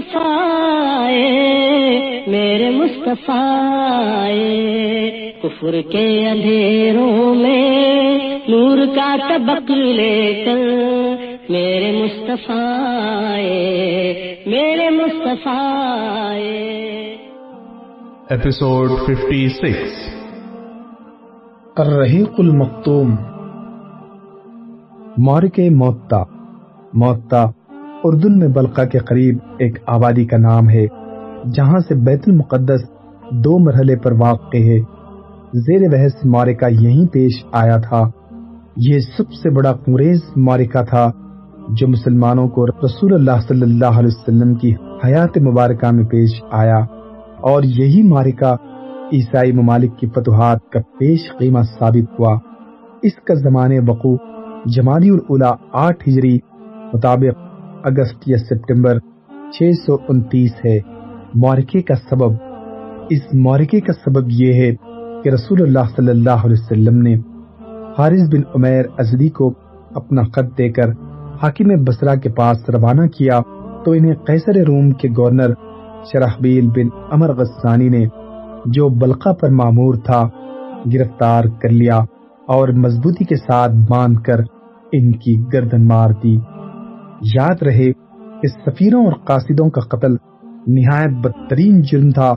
مصطفیٰ میرے مصطفیٰ۔ کفر کے اندھیروں میں نور کا طبق لے کر میرے مصطفیٰ میرے مصطفیٰ۔ Episode 56 الرحیق المختوم مورک موتا موتا اردن میں بلقا کے قریب ایک آبادی کا نام ہے، جہاں سے بیت المقدس دو مرحلے پر واقع ہے۔ زیر بحث مورکہ یہیں پیش آیا تھا۔ یہ سب سے بڑا قریض مورکہ تھا، جو مسلمانوں کو رسول اللہ صلی اللہ علیہ وسلم کی حیات مبارکہ میں پیش آیا۔ اور یہی مارکہ عیسائی ممالک کی فتوحات کا پیش قیمہ ثابت ہوا۔ اس کا زمانے وقوع جمادی الاولا آٹھ ہجری مطابق اگست یا سپٹمبر چھ سو انتیس ہے۔ مورکے کا سبب۔ اس مورکے کا سبب یہ ہے کہ رسول اللہ صلی اللہ علیہ وسلم نے حارث بن عمیر ازدی کو اپنا خط دے کر حاکم بسرا کے پاس روانہ کیا تو انہیں قیصر روم کے گورنر شرحبیل بن امر غسانی نے جو بلقا پر معمور تھا گرفتار کر لیا اور مضبوطی کے ساتھ باندھ کر ان کی گردن مار دی۔ یاد رہے کہ سفیروں اور قاصدوں کا قتل نہایت بدترین جرم تھا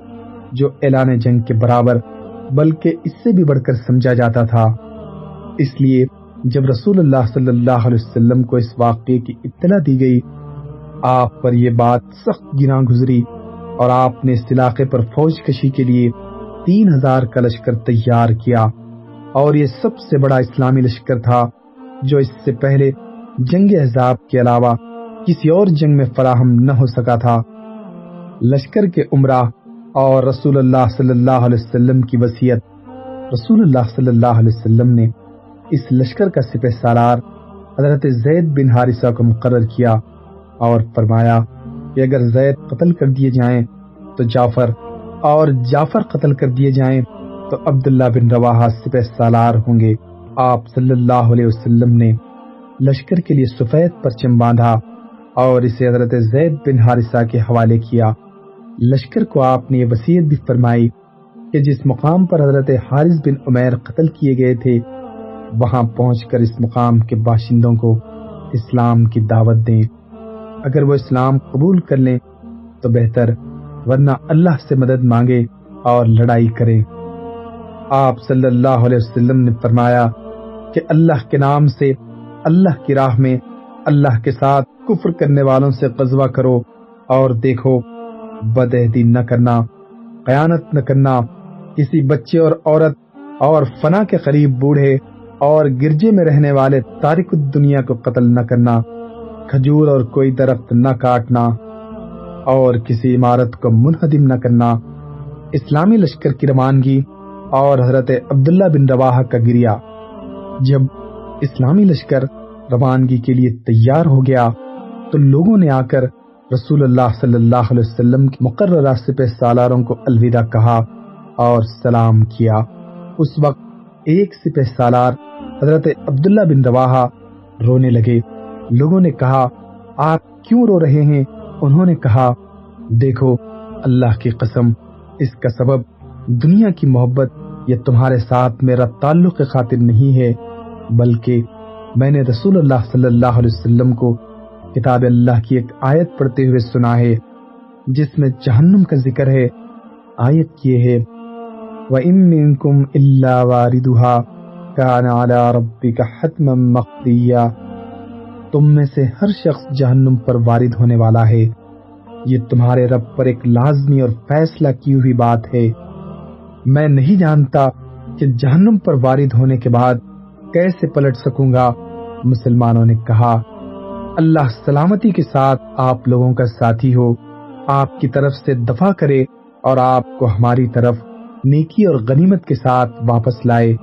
جو اعلان جنگ کے برابر، بلکہ اس سے بھی بڑھ کر سمجھا جاتا تھا۔ اس لیے جب رسول اللہ صلی اللہ علیہ وسلم کو اس واقعے کی اطلاع دی گئی، آپ پر یہ بات سخت گنا گزری اور آپ نے اس علاقے پر فوج کشی کے لیے تین ہزار کا لشکر تیار کیا۔ اور یہ سب سے بڑا اسلامی لشکر تھا جو اس سے پہلے جنگ احزاب کے علاوہ کسی اور جنگ میں فراہم نہ ہو سکا تھا۔ لشکر کے عمرہ اور رسول اللہ صلی اللہ علیہ وسلم کی وصیت۔ رسول اللہ صلی اللہ علیہ وسلم نے اس لشکر کا سپہ سالار حضرت زید بن حارثہ کو مقرر کیا اور فرمایا کہ اگر زید قتل کر دیے جائیں تو جعفر اور جعفر قتل کر دیے جائیں تو عبداللہ بن رواحہ سپہ سالار ہوں گے۔ آپ صلی اللہ علیہ وسلم نے لشکر کے لیے سفید پرچم باندھا اور اسے حضرت زید بن حارثہ کے حوالے کیا۔ لشکر کو آپ نے یہ وصیت بھی فرمائی کہ جس مقام پر حضرت حارث بن عمیر قتل کیے گئے تھے، وہاں پہنچ کر اس مقام کے باشندوں کو اسلام کی دعوت دیں۔ اگر وہ اسلام قبول کر لیں تو بہتر، ورنہ اللہ سے مدد مانگے اور لڑائی کریں۔ آپ صلی اللہ علیہ وسلم نے فرمایا کہ اللہ کے نام سے اللہ کی راہ میں اللہ کے ساتھ کفر کرنے والوں سے قزوہ کرو اور دیکھو بدعہدی نہ کرنا، قیانت نہ کرنا، کسی بچے اور عورت اور فنا کے قریب بوڑھے اور گرجے میں رہنے والے تارک دنیا کو قتل نہ کرنا، کھجور اور کوئی درخت نہ کاٹنا اور کسی عمارت کو منہدم نہ کرنا۔ اسلامی لشکر کی روانگی اور حضرت عبداللہ بن رواحہ کا گریا جب اسلامی لشکر روانگی کے لیے تیار ہو گیا تو لوگوں نے آ کر رسول اللہ صلی اللہ علیہ وسلم کی مقررہ سپہ سالاروں کو الوداع کہا اور سلام کیا۔ اس وقت ایک سپہ سالار حضرت عبداللہ بن رواحہ رونے لگے۔ لوگوں نے کہا، آپ کیوں رو رہے ہیں؟ انہوں نے کہا، دیکھو، اللہ کی قسم، اس کا سبب دنیا کی محبت یا تمہارے ساتھ میرا تعلق خاطر نہیں ہے۔ بلکہ میں نے رسول اللہ صلی اللہ علیہ وسلم کو کتاب اللہ کی ایک آیت پڑھتے ہوئے سنا ہے، جس میں جہنم کا ذکر ہے، آیت یہ ہے، وَإِن مِّنكُمْ إِلَّا وَارِدُهَا كَانَ عَلَى رَبِّكَ حَتْمًا مَقْضِيًّا۔ تم میں سے ہر شخص جہنم پر وارد ہونے والا ہے۔ یہ تمہارے رب پر ایک لازمی اور فیصلہ کی ہوئی بات ہے۔ میں نہیں جانتا کہ جہنم پر وارد ہونے کے بعد کیسے پلٹ سکوں گا؟ مسلمانوں نے کہا، اللہ سلامتی کے ساتھ آپ لوگوں کا ساتھی ہو، آپ کی طرف سے دفاع کرے اور آپ کو ہماری طرف نیکی اور غنیمت کے ساتھ واپس لائے۔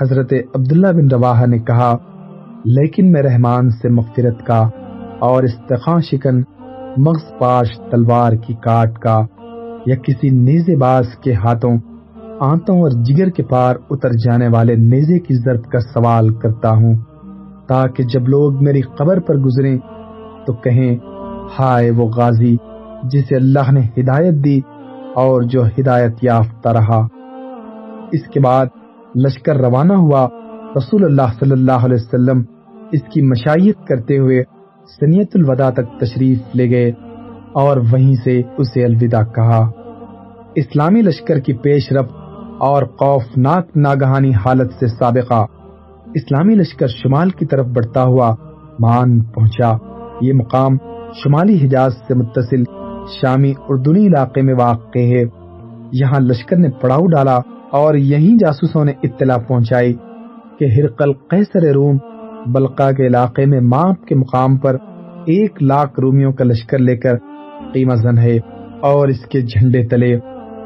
حضرت عبداللہ بن رواحہ نے کہا، لیکن میں رحمان سے مغفرت کا اور استخان شکن، مغز پاش، تلوار کی کاٹ کا یا کسی نیزے باز کے ہاتھوں آنتوں اور جگر کے پار اتر جانے والے نیزے کی ضرب کا سوال کرتا ہوں۔ تاکہ جب لوگ میری قبر پر گزریں تو کہیں، ہائے وہ غازی، جسے اللہ نے ہدایت دی اور جو ہدایت یافتہ رہا۔ اس کے بعد لشکر روانہ ہوا۔ رسول اللہ صلی اللہ علیہ وسلم اس کی مشائیت کرتے ہوئے سنیت الوداع تک تشریف لے گئے اور وہیں سے اسے الوداع کہا۔ اسلامی لشکر کی پیش رفت اور خوفناک ناگہانی حالت سے سابقہ اسلامی لشکر شمال کی طرف بڑھتا ہوا مان پہنچا۔ یہ مقام شمالی حجاز سے متصل شامی اردنی علاقے میں واقع ہے۔ یہاں لشکر نے پڑاؤ ڈالا اور یہیں جاسوسوں نے اطلاع پہنچائی کہ ہرقل قیصر روم بلقا کے علاقے میں ماپ کے مقام پر ایک لاکھ رومیوں کا لشکر لے کر قیمہ زن ہے اور اس کے جھنڈے تلے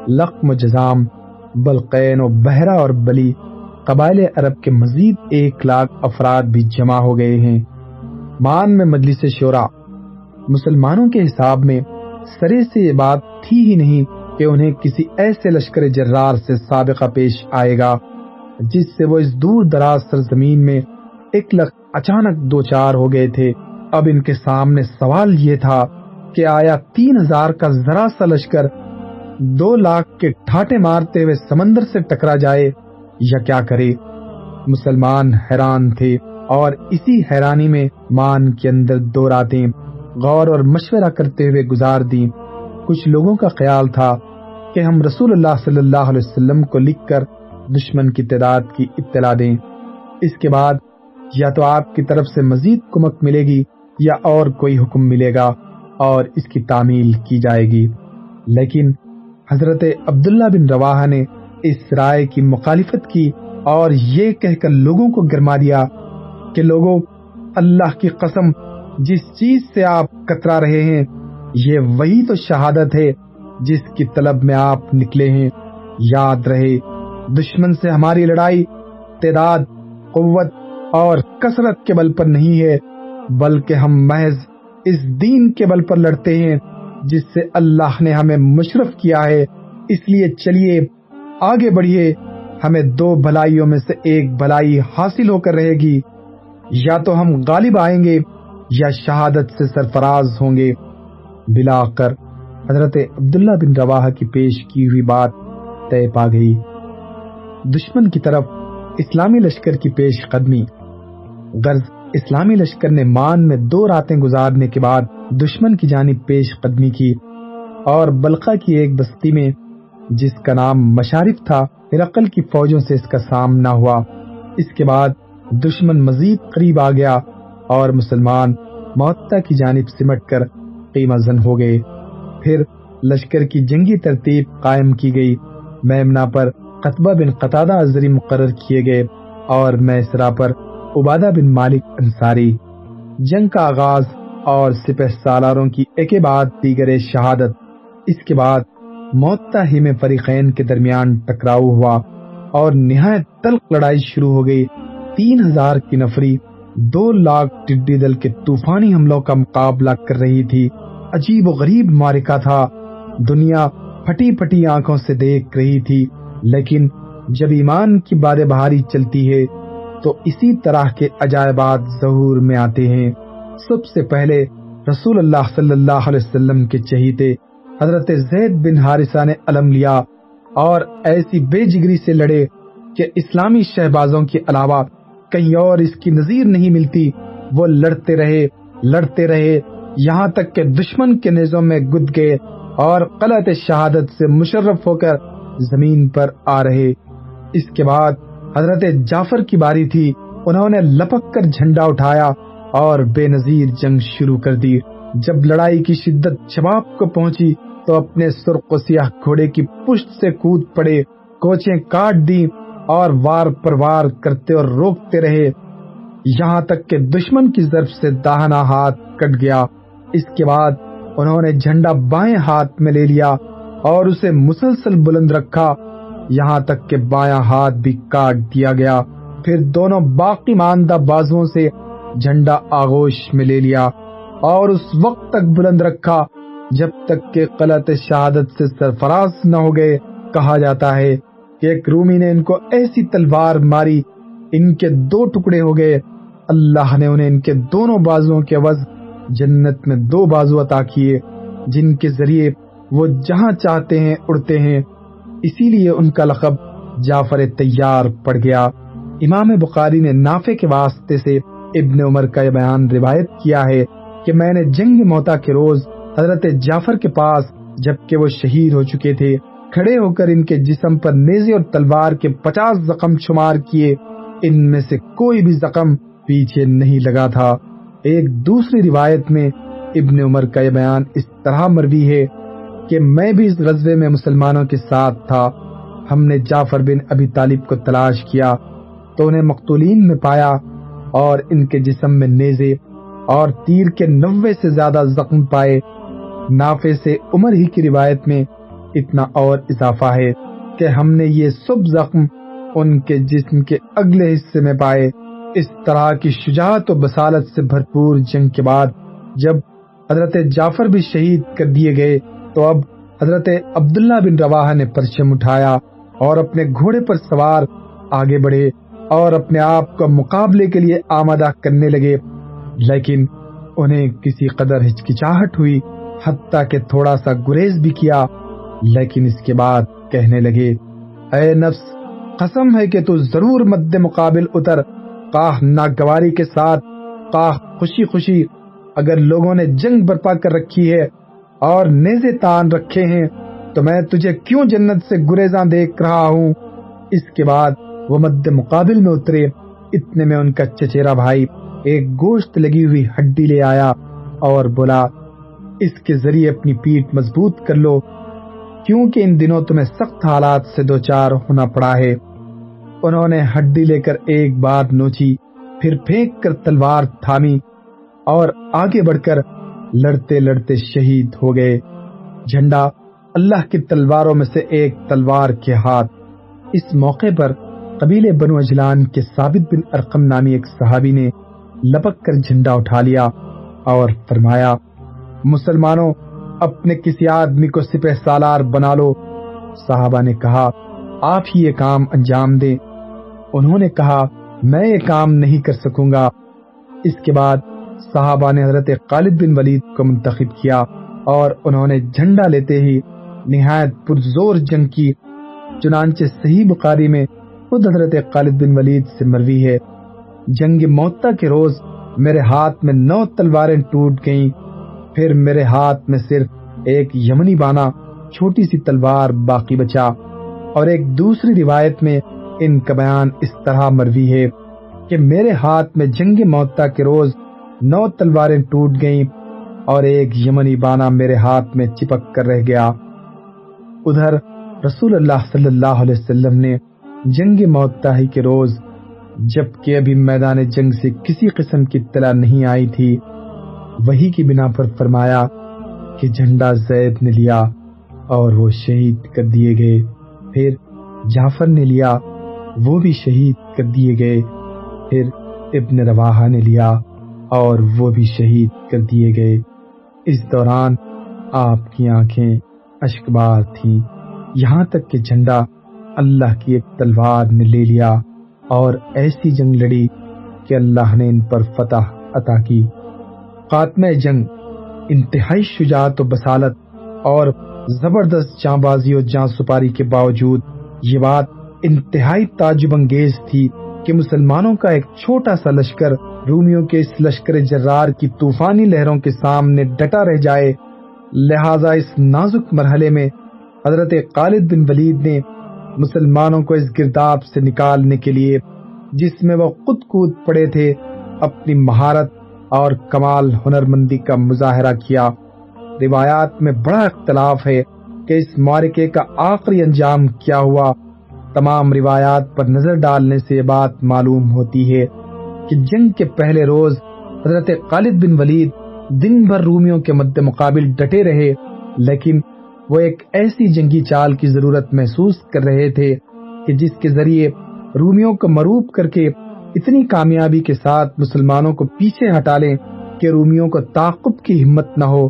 لقم و جزام بلقین و بہرا اور بلی قبائل عرب کے مزید ایک لاکھ افراد بھی جمع ہو گئے ہیں۔ مان میں مجلس شورا، مسلمانوں کے حساب میں سرے سے یہ بات تھی ہی نہیں کہ انہیں کسی ایسے لشکر جرار سے سابقہ پیش آئے گا، جس سے وہ اس دور دراز سرزمین میں ایک لخ اچانک دو چار ہو گئے تھے۔ اب ان کے سامنے سوال یہ تھا کہ آیا تین ہزار کا ذرا سا لشکر دو لاکھ کے ٹھاٹے مارتے ہوئے سمندر سے ٹکرا جائے، یا کیا کرے؟ مسلمان حیران تھے اور اسی حیرانی میں مان کے اندر دو راتیں غور اور مشورہ کرتے ہوئے گزار دی کچھ لوگوں کا خیال تھا کہ ہم رسول اللہ صلی اللہ علیہ وسلم کو لکھ کر دشمن کی تعداد کی اطلاع دیں۔ اس کے بعد یا تو آپ کی طرف سے مزید کمک ملے گی یا اور کوئی حکم ملے گا اور اس کی تعمیل کی جائے گی۔ لیکن حضرت عبداللہ بن رواحہ نے اس رائے کی مخالفت کی اور یہ کہہ کر لوگوں کو گرما دیا کہ لوگوں اللہ کی قسم، جس چیز سے آپ کترا رہے ہیں، یہ وہی تو شہادت ہے جس کی طلب میں آپ نکلے ہیں۔ یاد رہے، دشمن سے ہماری لڑائی، تعداد، قوت اور کثرت کے بل پر نہیں ہے، بلکہ ہم محض اس دین کے بل پر لڑتے ہیں۔ جس سے اللہ نے ہمیں مشرف کیا ہے، اس لیے چلیے، آگے بڑھیے۔ ہمیں دو بھلائیوں میں سے ایک بھلائی حاصل ہو کر رہے گی۔ یا تو ہم غالب آئیں گے، یا شہادت سے سرفراز ہوں گے۔ بلا کر حضرت عبداللہ بن رواح کی پیش کی ہوئی بات طے پا گئی۔ دشمن کی طرف اسلامی لشکر کی پیش قدمی۔ غرض اسلامی لشکر نے مان میں دو راتیں گزارنے کے بعد دشمن کی جانب پیش قدمی کی اور بلقا کی ایک بستی میں، جس کا نام مشارف تھا، ہرقل کی فوجوں سے اس کا سامنا ہوا۔ اس کے بعد دشمن مزید قریب آ گیا اور مسلمان معطا کی جانب سمٹ کر قیمہ زن ہو گئے۔ پھر لشکر کی جنگی ترتیب قائم کی گئی۔ میمنا پر قطبہ بن قطادہ ازری مقرر کیے گئے اور میسرا پر عبادہ بن مالک انصاری، جنگ کا آغاز اور سپہ سالاروں کی ایک بعد دیگر شہادت، اس کے بعد معطا ہی میں فریقین کے درمیان ٹکراؤ ہوا اور نہایت تلق لڑائی شروع ہو گئی۔ تین ہزار کی نفری دو لاکھ ٹڈی دل کے طوفانی حملوں کا مقابلہ کر رہی تھی۔ عجیب و غریب مارکا تھا۔ دنیا پھٹی پھٹی آنکھوں سے دیکھ رہی تھی، لیکن جب ایمان کی باد بہاری چلتی ہے تو اسی طرح کے عجائبات ظہور میں آتے ہیں۔ سب سے پہلے رسول اللہ صلی اللہ علیہ وسلم کے چہیتے حضرت زید بن حارثہ نے علم لیا اور ایسی بے جگری سے لڑے کہ اسلامی شہبازوں کے علاوہ کہیں اور اس کی نظیر نہیں ملتی۔ وہ لڑتے رہے لڑتے رہے، یہاں تک کہ دشمن کے نیزوں میں گد گئے اور قلعت شہادت سے مشرف ہو کر زمین پر آ رہے۔ اس کے بعد حضرت جعفر کی باری تھی، انہوں نے لپک کر جھنڈا اٹھایا اور بے نظیر جنگ شروع کر دی۔ جب لڑائی کی شدت شباب کو پہنچی تو اپنے سرخ و سیاہ گھوڑے کی پشت سے کود پڑے، کوچیں کاٹ دی اور وار پر وار کرتے اور روکتے رہے۔ یہاں تک کہ دشمن کی ضرب سے داہنا ہاتھ کٹ گیا۔ اس کے بعد انہوں نے جھنڈا بائیں ہاتھ میں لے لیا اور اسے مسلسل بلند رکھا۔ یہاں تک کہ بایاں ہاتھ بھی کاٹ دیا گیا۔ پھر دونوں باقی ماندہ بازوؤں سے جھنڈا آغوش میں لے لیا اور اس وقت تک بلند رکھا جب تک کہ قلت شہادت سے سرفراز نہ ہو گئے۔ کہا جاتا ہے کہ ایک رومی نے ان کو ایسی تلوار ماری، ان کے دو ٹکڑے ہو گئے۔ اللہ نے انہیں ان کے دونوں بازوؤں کے عوض جنت میں دو بازو عطا کیے، جن کے ذریعے وہ جہاں چاہتے ہیں اڑتے ہیں۔ اسی لیے ان کا لقب جعفر تیار پڑ گیا۔ امام بخاری نے نافع کے واسطے سے ابن عمر کا یہ بیان روایت کیا ہے کہ میں نے جنگ موتا کے روز حضرت جعفر کے پاس جبکہ وہ شہید ہو چکے تھے، کھڑے ہو کر ان کے جسم پر نیزے اور تلوار کے پچاس زخم شمار کیے۔ ان میں سے کوئی بھی زخم پیچھے نہیں لگا تھا۔ ایک دوسری روایت میں ابن عمر کا یہ بیان اس طرح مروی ہے کہ میں بھی اس غزوے میں مسلمانوں کے ساتھ تھا۔ ہم نے جعفر بن ابی طالب کو تلاش کیا تو انہیں مقتولین میں پایا اور ان کے جسم میں نیزے اور تیر کے نوے سے زیادہ زخم پائے۔ نافے سے عمر ہی کی روایت میں اتنا اور اضافہ ہے کہ ہم نے یہ سب زخم ان کے جسم کے اگلے حصے میں پائے۔ اس طرح کی شجاعت و بسالت سے بھرپور جنگ کے بعد جب حضرت جعفر بھی شہید کر دیے گئے تو اب حضرت عبداللہ بن رواحہ نے پرچم اٹھایا اور اپنے گھوڑے پر سوار آگے بڑھے اور اپنے آپ کو مقابلے کے لیے آمادہ کرنے لگے۔ لیکن انہیں کسی قدر ہچکچاہٹ ہوئی، حتیٰ کہ تھوڑا سا گریز بھی کیا۔ لیکن اس کے بعد کہنے لگے، اے نفس، قسم ہے کہ تو ضرور مد مقابل اتر۔ قاہ ناگواری کے ساتھ، قاہ خوشی خوشی، اگر لوگوں نے جنگ برپا کر رکھی ہے اور نیزے تان رکھے ہیں، تو میں تجھے کیوں جنت سے گریزاں دیکھ رہا ہوں؟ اس کے بعد وہ مد مقابل میں اترے، اتنے میں ان کا چچیرا بھائی ایک گوشت لگی ہوئی ہڈی لے آیا اور بولا، اس کے ذریعے اپنی پیٹ مضبوط کر لو، کیونکہ ان دنوں تمہیں سخت حالات سے دو چار ہونا پڑا ہے۔ انہوں نے ہڈی لے کر ایک بار نوچی، پھر پھینک کر تلوار تھامی اور آگے بڑھ کر لڑتے لڑتے شہید ہو گئے۔ جھنڈا اللہ کی تلواروں میں سے ایک تلوار کے ہاتھ۔ اس موقع پر قبیل بنو اجلان کے ثابت بن ارقم نامی ایک صحابی نے لپک کر جھنڈا اٹھا لیا اور فرمایا، مسلمانوں، اپنے کسی آدمی کو سپہ سالار بنا لو۔ صحابہ نے کہا، آپ ہی یہ کام انجام دیں۔ انہوں نے کہا، میں یہ کام نہیں کر سکوں گا۔ اس کے بعد صحابہ نے حضرت خالد بن ولید کو منتخب کیا اور انہوں نے جھنڈا لیتے ہی نہایت پرزور جنگ کی، چنانچہ صحیح بخاری میں خود حضرت خالد بن ولید سے مروی ہے۔ جنگ موتا کے روز میرے ہاتھ میں نو تلواریں ٹوٹ گئیں، پھر میرے ہاتھ میں صرف ایک یمنی بانا چھوٹی سی تلوار باقی بچا۔ اور ایک دوسری روایت میں ان کا بیان اس طرح مروی ہے کہ میرے ہاتھ میں جنگ موتا کے روز نو تلواریں ٹوٹ گئیں اور ایک یمنی بانا میرے ہاتھ میں چپک کر رہ گیا۔ ادھر رسول اللہ صلی اللہ علیہ وسلم نے جنگ موتاہی کے روز، جبکہ ابھی میدان جنگ سے کسی قسم کی اطلاع نہیں آئی تھی، وہی کی بنا پر فرمایا کہ جھنڈا زید نے لیا اور وہ شہید کر دیے گئے۔ پھر جعفر نے لیا، وہ بھی شہید کر دیے گئے۔ پھر ابن رواحہ نے لیا۔ اور وہ بھی شہید کر دیے گئے۔ اس دوران آپ کی آنکھیں اشکبار تھیں۔ یہاں تک کہ جھنڈا اللہ کی ایک تلوار نے لے لیا اور ایسی جنگ لڑی کہ اللہ نے ان پر فتح عطا کی۔ خاتمہ جنگ، انتہائی شجاعت و بسالت اور زبردست جاں بازی اور جاں سپاری کے باوجود یہ بات انتہائی تعجب انگیز تھی کہ مسلمانوں کا ایک چھوٹا سا لشکر رومیوں کے اس لشکر جرار کی طوفانی لہروں کے سامنے ڈٹا رہ جائے، لہذا اس نازک مرحلے میں حضرت خالد بن ولید نے مسلمانوں کو اس گرداب سے نکالنے کے لیے، جس میں وہ خود کود پڑے تھے، اپنی مہارت اور کمال ہنر مندی کا مظاہرہ کیا۔ روایات میں بڑا اختلاف ہے کہ اس مارکے کا آخری انجام کیا ہوا۔ تمام روایات پر نظر ڈالنے سے یہ بات معلوم ہوتی ہے۔ کہ جنگ کے پہلے روز حضرت خالد بن ولید دن بھر رومیوں کے مد مقابل ڈٹے رہے، لیکن وہ ایک ایسی جنگی چال کی ضرورت محسوس کر رہے تھے کہ جس کے ذریعے رومیوں کو مروب کر کے اتنی کامیابی کے ساتھ مسلمانوں کو پیچھے ہٹا لیں کہ رومیوں کو تعقب کی ہمت نہ ہو،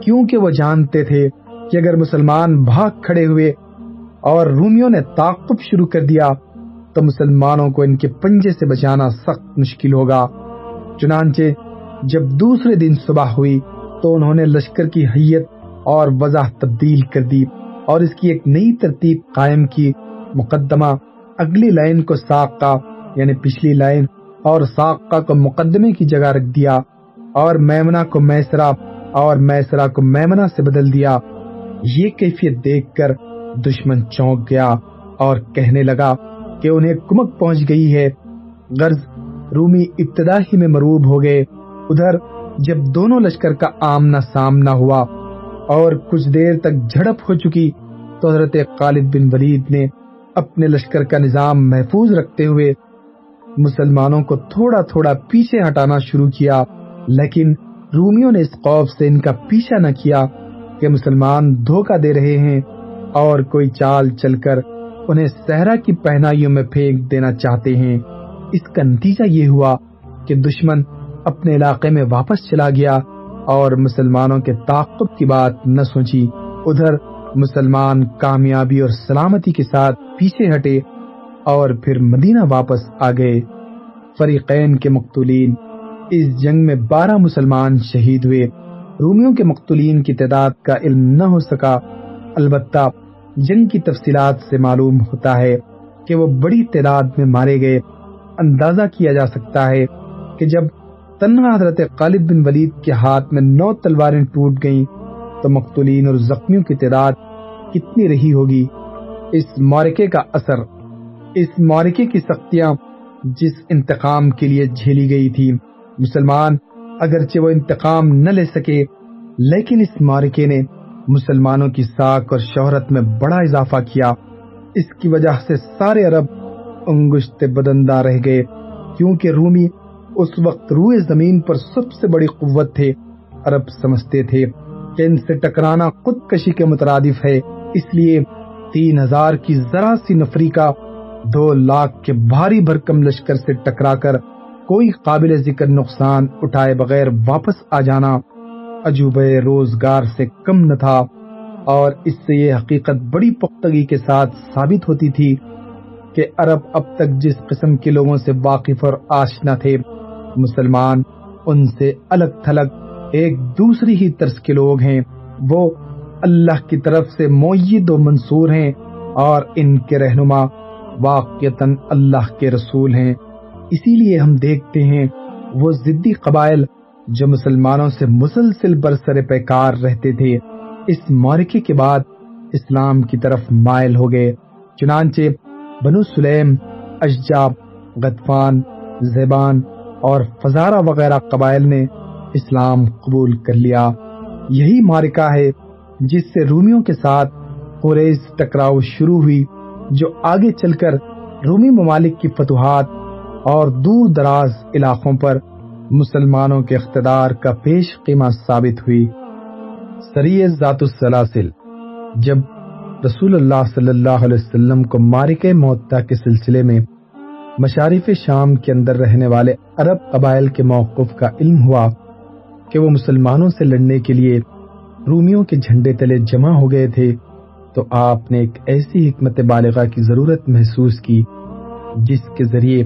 کیونکہ وہ جانتے تھے کہ اگر مسلمان بھاگ کھڑے ہوئے اور رومیوں نے تعقب شروع کر دیا تو مسلمانوں کو ان کے پنجے سے بچانا سخت مشکل ہوگا۔ چنانچہ جب دوسرے دن صبح ہوئی تو انہوں نے لشکر کی حیت اور وضاح تبدیل کر دی اور اس کی ایک نئی ترتیب قائم کی۔ مقدمہ اگلی لائن کو ساقہ یعنی پچھلی لائن اور ساقہ کو مقدمے کی جگہ رکھ دیا اور میمنا کو میسرا اور میسرا کو میمنا سے بدل دیا۔ یہ کیفیت دیکھ کر دشمن چونک گیا اور کہنے لگا کہ انہیں کمک پہنچ گئی ہے۔ غرض رومی ابتدا ہی میں مروب ہو گئے۔ ادھر جب دونوں لشکر کا آمنا سامنا ہوا اور کچھ دیر تک جھڑپ ہو چکی، تو حضرت خالد بن ولید نے اپنے لشکر کا نظام محفوظ رکھتے ہوئے مسلمانوں کو تھوڑا تھوڑا پیچھے ہٹانا شروع کیا۔ لیکن رومیوں نے اس خوف سے ان کا پیچھا نہ کیا کہ مسلمان دھوکہ دے رہے ہیں اور کوئی چال چل کر انہیں صحرا کی پہنائیوں میں پھینک دینا چاہتے ہیں۔ اس کا نتیجہ یہ ہوا کہ دشمن اپنے علاقے میں واپس چلا گیا اور مسلمانوں کے تعقب کی بات نہ سوچی۔ ادھر مسلمان کامیابی اور سلامتی کے ساتھ پیچھے ہٹے اور پھر مدینہ واپس آ گئے۔ فریقین کے مقتولین، اس جنگ میں بارہ مسلمان شہید ہوئے۔ رومیوں کے مقتولین کی تعداد کا علم نہ ہو سکا۔ البتہ جنگ کی تفصیلات سے معلوم ہوتا ہے کہ وہ بڑی تعداد میں مارے گئے۔ اندازہ کیا جا سکتا ہے کہ جب تنہا حضرت خالد بن ولید کے ہاتھ میں نو تلواریں ٹوٹ گئیں، تو مقتولین اور زخمیوں کی تعداد کتنی رہی ہوگی۔ اس مورکے کا اثر، اس مورکے کی سختیاں جس انتقام کے لیے جھیلی گئی تھی۔ مسلمان اگرچہ وہ انتقام نہ لے سکے، لیکن اس مارکے نے مسلمانوں کی ساکھ اور شہرت میں بڑا اضافہ کیا۔ اس کی وجہ سے سارے عرب انگشت بدندہ رہ گئے، کیونکہ رومی اس وقت روئے زمین پر سب سے بڑی قوت تھے۔ عرب سمجھتے تھے کہ ان سے ٹکرانا خود کشی کے مترادف ہے، اس لیے تین ہزار کی ذرا سی نفری کا دو لاکھ کے بھاری بھرکم لشکر سے ٹکرا کر کوئی قابل ذکر نقصان اٹھائے بغیر واپس آ جانا۔ عجوبہ روزگار سے کم نہ تھا اور اس سے یہ حقیقت بڑی پختگی کے ساتھ ثابت ہوتی تھی کہ عرب اب تک جس قسم کے لوگوں سے واقف اور آشنا تھے، مسلمان ان سے الگ تھلگ، ایک دوسری ہی طرز کے لوگ ہیں۔ وہ اللہ کی طرف سے معید و منصور ہیں اور ان کے رہنما واقعتاً اللہ کے رسول ہیں۔ اسی لیے ہم دیکھتے ہیں وہ ضدی قبائل جو مسلمانوں سے مسلسل برسر پیکار رہتے تھے، اس مورکے کے بعد اسلام کی طرف مائل ہو گئے۔ چنانچہ بنو سلیم، اشجاب، غطفان، زیبان اور فزارہ وغیرہ قبائل نے اسلام قبول کر لیا۔ یہی مارکا ہے جس سے رومیوں کے ساتھ قریض ٹکراؤ شروع ہوئی، جو آگے چل کر رومی ممالک کی فتوحات اور دور دراز علاقوں پر مسلمانوں کے اقتدار کا پیش قیمہ ثابت ہوئی۔ سری ذات السلاسل، جب رسول اللہ صلی اللہ علیہ وسلم کو مارک معتا کے سلسلے میں، مشارف شام کے اندر رہنے والے عرب قبائل کے موقف کا علم ہوا کہ وہ مسلمانوں سے لڑنے کے لیے رومیوں کے جھنڈے تلے جمع ہو گئے تھے، تو آپ نے ایک ایسی حکمت بالغہ کی ضرورت محسوس کی، جس کے ذریعے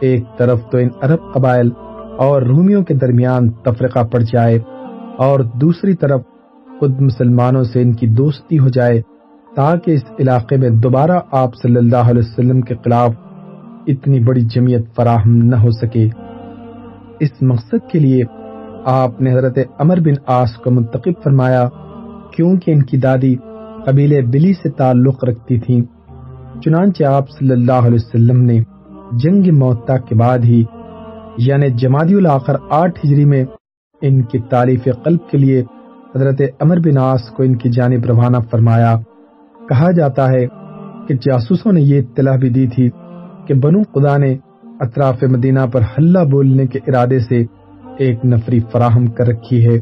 ایک طرف تو ان عرب قبائل اور رومیوں کے درمیان تفرقہ پڑ جائے اور دوسری طرف خود مسلمانوں سے ان کی دوستی ہو جائے، تاکہ اس علاقے میں دوبارہ آپ صلی اللہ علیہ وسلم کے خلاف اتنی بڑی جمعیت فراہم نہ ہو سکے۔ اس مقصد کے لیے آپ نے حضرت عمر بن آس کو منتخب فرمایا، کیونکہ ان کی دادی قبیلے بلی سے تعلق رکھتی تھی چنانچہ آپ صلی اللہ علیہ وسلم نے جنگ موتا کے بعد ہی یعنی جمادی الاخر آٹھ ہجری میں ان کی تعریف قلب کے لیے حضرت امر بن آس کو ان کی جانب روانہ فرمایا۔ کہا جاتا ہے کہ جاسوسوں نے یہ اطلاع بھی دی تھی کہ بنو خدا نے اطراف مدینہ پر حلہ بولنے کے ارادے سے ایک نفری فراہم کر رکھی ہے۔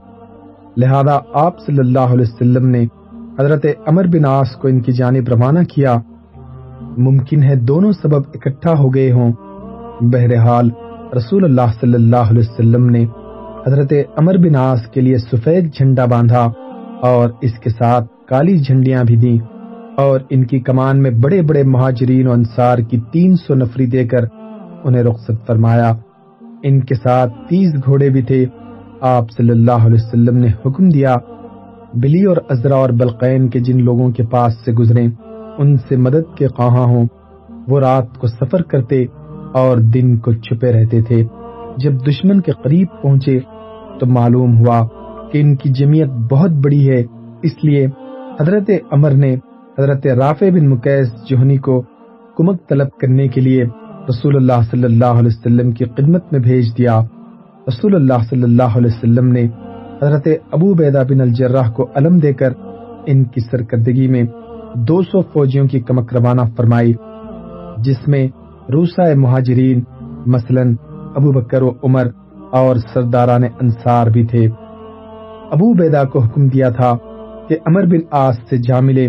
لہذا آپ صلی اللہ علیہ وسلم نے حضرت امر بن آس کو ان کی جانب روانہ کیا۔ ممکن ہے دونوں سبب اکٹھا ہو گئے ہوں۔ بہرحال رسول اللہ صلی اللہ علیہ وسلم نے حضرت امر بن آس کے لیے سفید جھنڈا باندھا اور اس کے ساتھ کالی جھنڈیاں بھی دیں اور ان کی کمان میں بڑے بڑے مہاجرین و انصار کی تین سو نفری دے کر انہیں رخصت فرمایا۔ ان کے ساتھ تیس گھوڑے بھی تھے۔ آپ صلی اللہ علیہ وسلم نے حکم دیا، بلی اور ازرا اور بلقین کے جن لوگوں کے پاس سے گزرے ان سے مدد کے خواہاں ہوں۔ وہ رات کو سفر کرتے اور دن کو چھپے رہتے تھے۔ جب دشمن کے قریب پہنچے تو معلوم ہوا کہ ان کی جمعیت بہت بڑی ہے۔ اس لیے حضرت عمر نے حضرت رافع بن مکیس جوہنی کو کمک طلب کرنے کے لیے رسول اللہ صلی اللہ علیہ وسلم کی خدمت میں بھیج دیا۔ رسول اللہ صلی اللہ علیہ وسلم نے حضرت ابو بیدہ بن الجرہ کو علم دے کر ان کی سرکردگی میں دو سو فوجیوں کی کمک روانہ فرمائی، جس میں روسا مہاجرین، مثلا ابو بکر و عمر اور سرداران انصار بھی تھے۔ ابو بیدہ کو حکم دیا تھا کہ امر بن آس سے جا ملے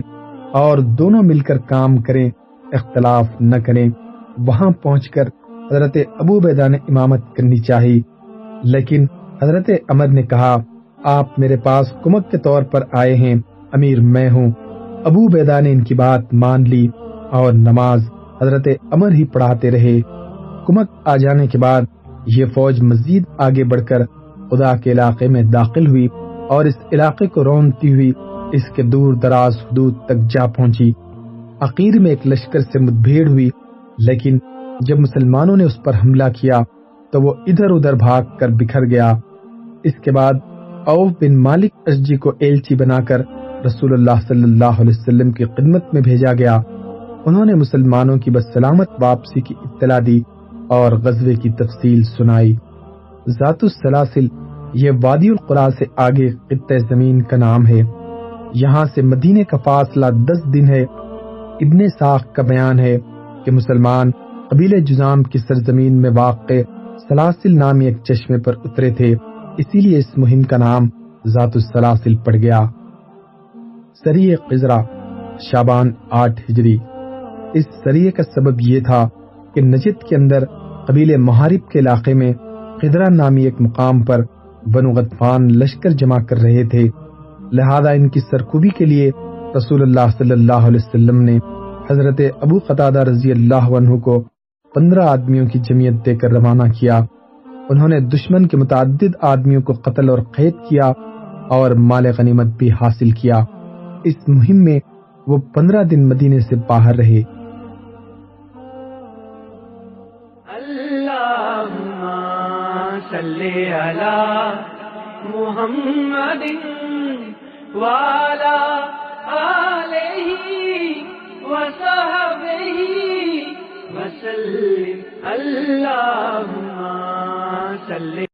اور دونوں مل کر کام کریں، اختلاف نہ کریں۔ وہاں پہنچ کر حضرت ابو بیدہ نے امامت کرنی چاہی، لیکن حضرت عمر نے کہا، آپ میرے پاس کمک کے طور پر آئے ہیں، امیر میں ہوں۔ ابو بیدا نے ان کی بات مان لی اور نماز حضرت عمر ہی پڑھاتے رہے۔ کمک آ جانے کے بعد یہ فوج مزید آگے بڑھ کر خدا کے علاقے میں داخل ہوئی اور اس علاقے کو رونتی ہوئی، اس کے دور دراز حدود تک جا پہنچی۔ عقیر میں ایک لشکر سے مدبھیڑ ہوئی، لیکن جب مسلمانوں نے اس پر حملہ کیا تو وہ ادھر ادھر بھاگ کر بکھر گیا۔ اس کے بعد اوف بن مالک اشجی کو ایلچی بنا کر رسول اللہ صلی اللہ علیہ وسلم کی خدمت میں بھیجا گیا۔ انہوں نے مسلمانوں کی بس سلامت واپسی کی اطلاع دی اور غزوے کی تفصیل سنائی۔ ذات السلاسل، یہ وادی القرا سے آگے خطہ زمین کا نام ہے۔ یہاں سے مدینے کا فاصلہ دس دن ہے۔ ابن ساخ کا بیان ہے کہ مسلمان قبیل جزام کی سرزمین میں واقع سلاسل نامی ایک چشمے پر اترے تھے۔ اسی لیے اس مہم کا نام ذات السلاسل پڑ گیا۔ سریع قزرا شابان آٹھ ہجری۔ اس سریع کا سبب یہ تھا کہ نجد کے اندر قبیل محارب کے علاقے میں قدرا نامی ایک مقام پر بنو غطفان لشکر جمع کر رہے تھے۔ لہذا ان کی سرکوبی کے لیے رسول اللہ صلی اللہ علیہ وسلم نے حضرت ابو قطادہ رضی اللہ عنہ کو پندرہ آدمیوں کی جمعیت دے کر روانہ کیا۔ انہوں نے دشمن کے متعدد آدمیوں کو قتل اور قید کیا اور مال غنیمت بھی حاصل کیا۔ اس مہم میں وہ پندرہ دن مدینے سے باہر رہے۔ صلی اللہ محمد والا علیہ وصحبہ وسلم اللہ صلی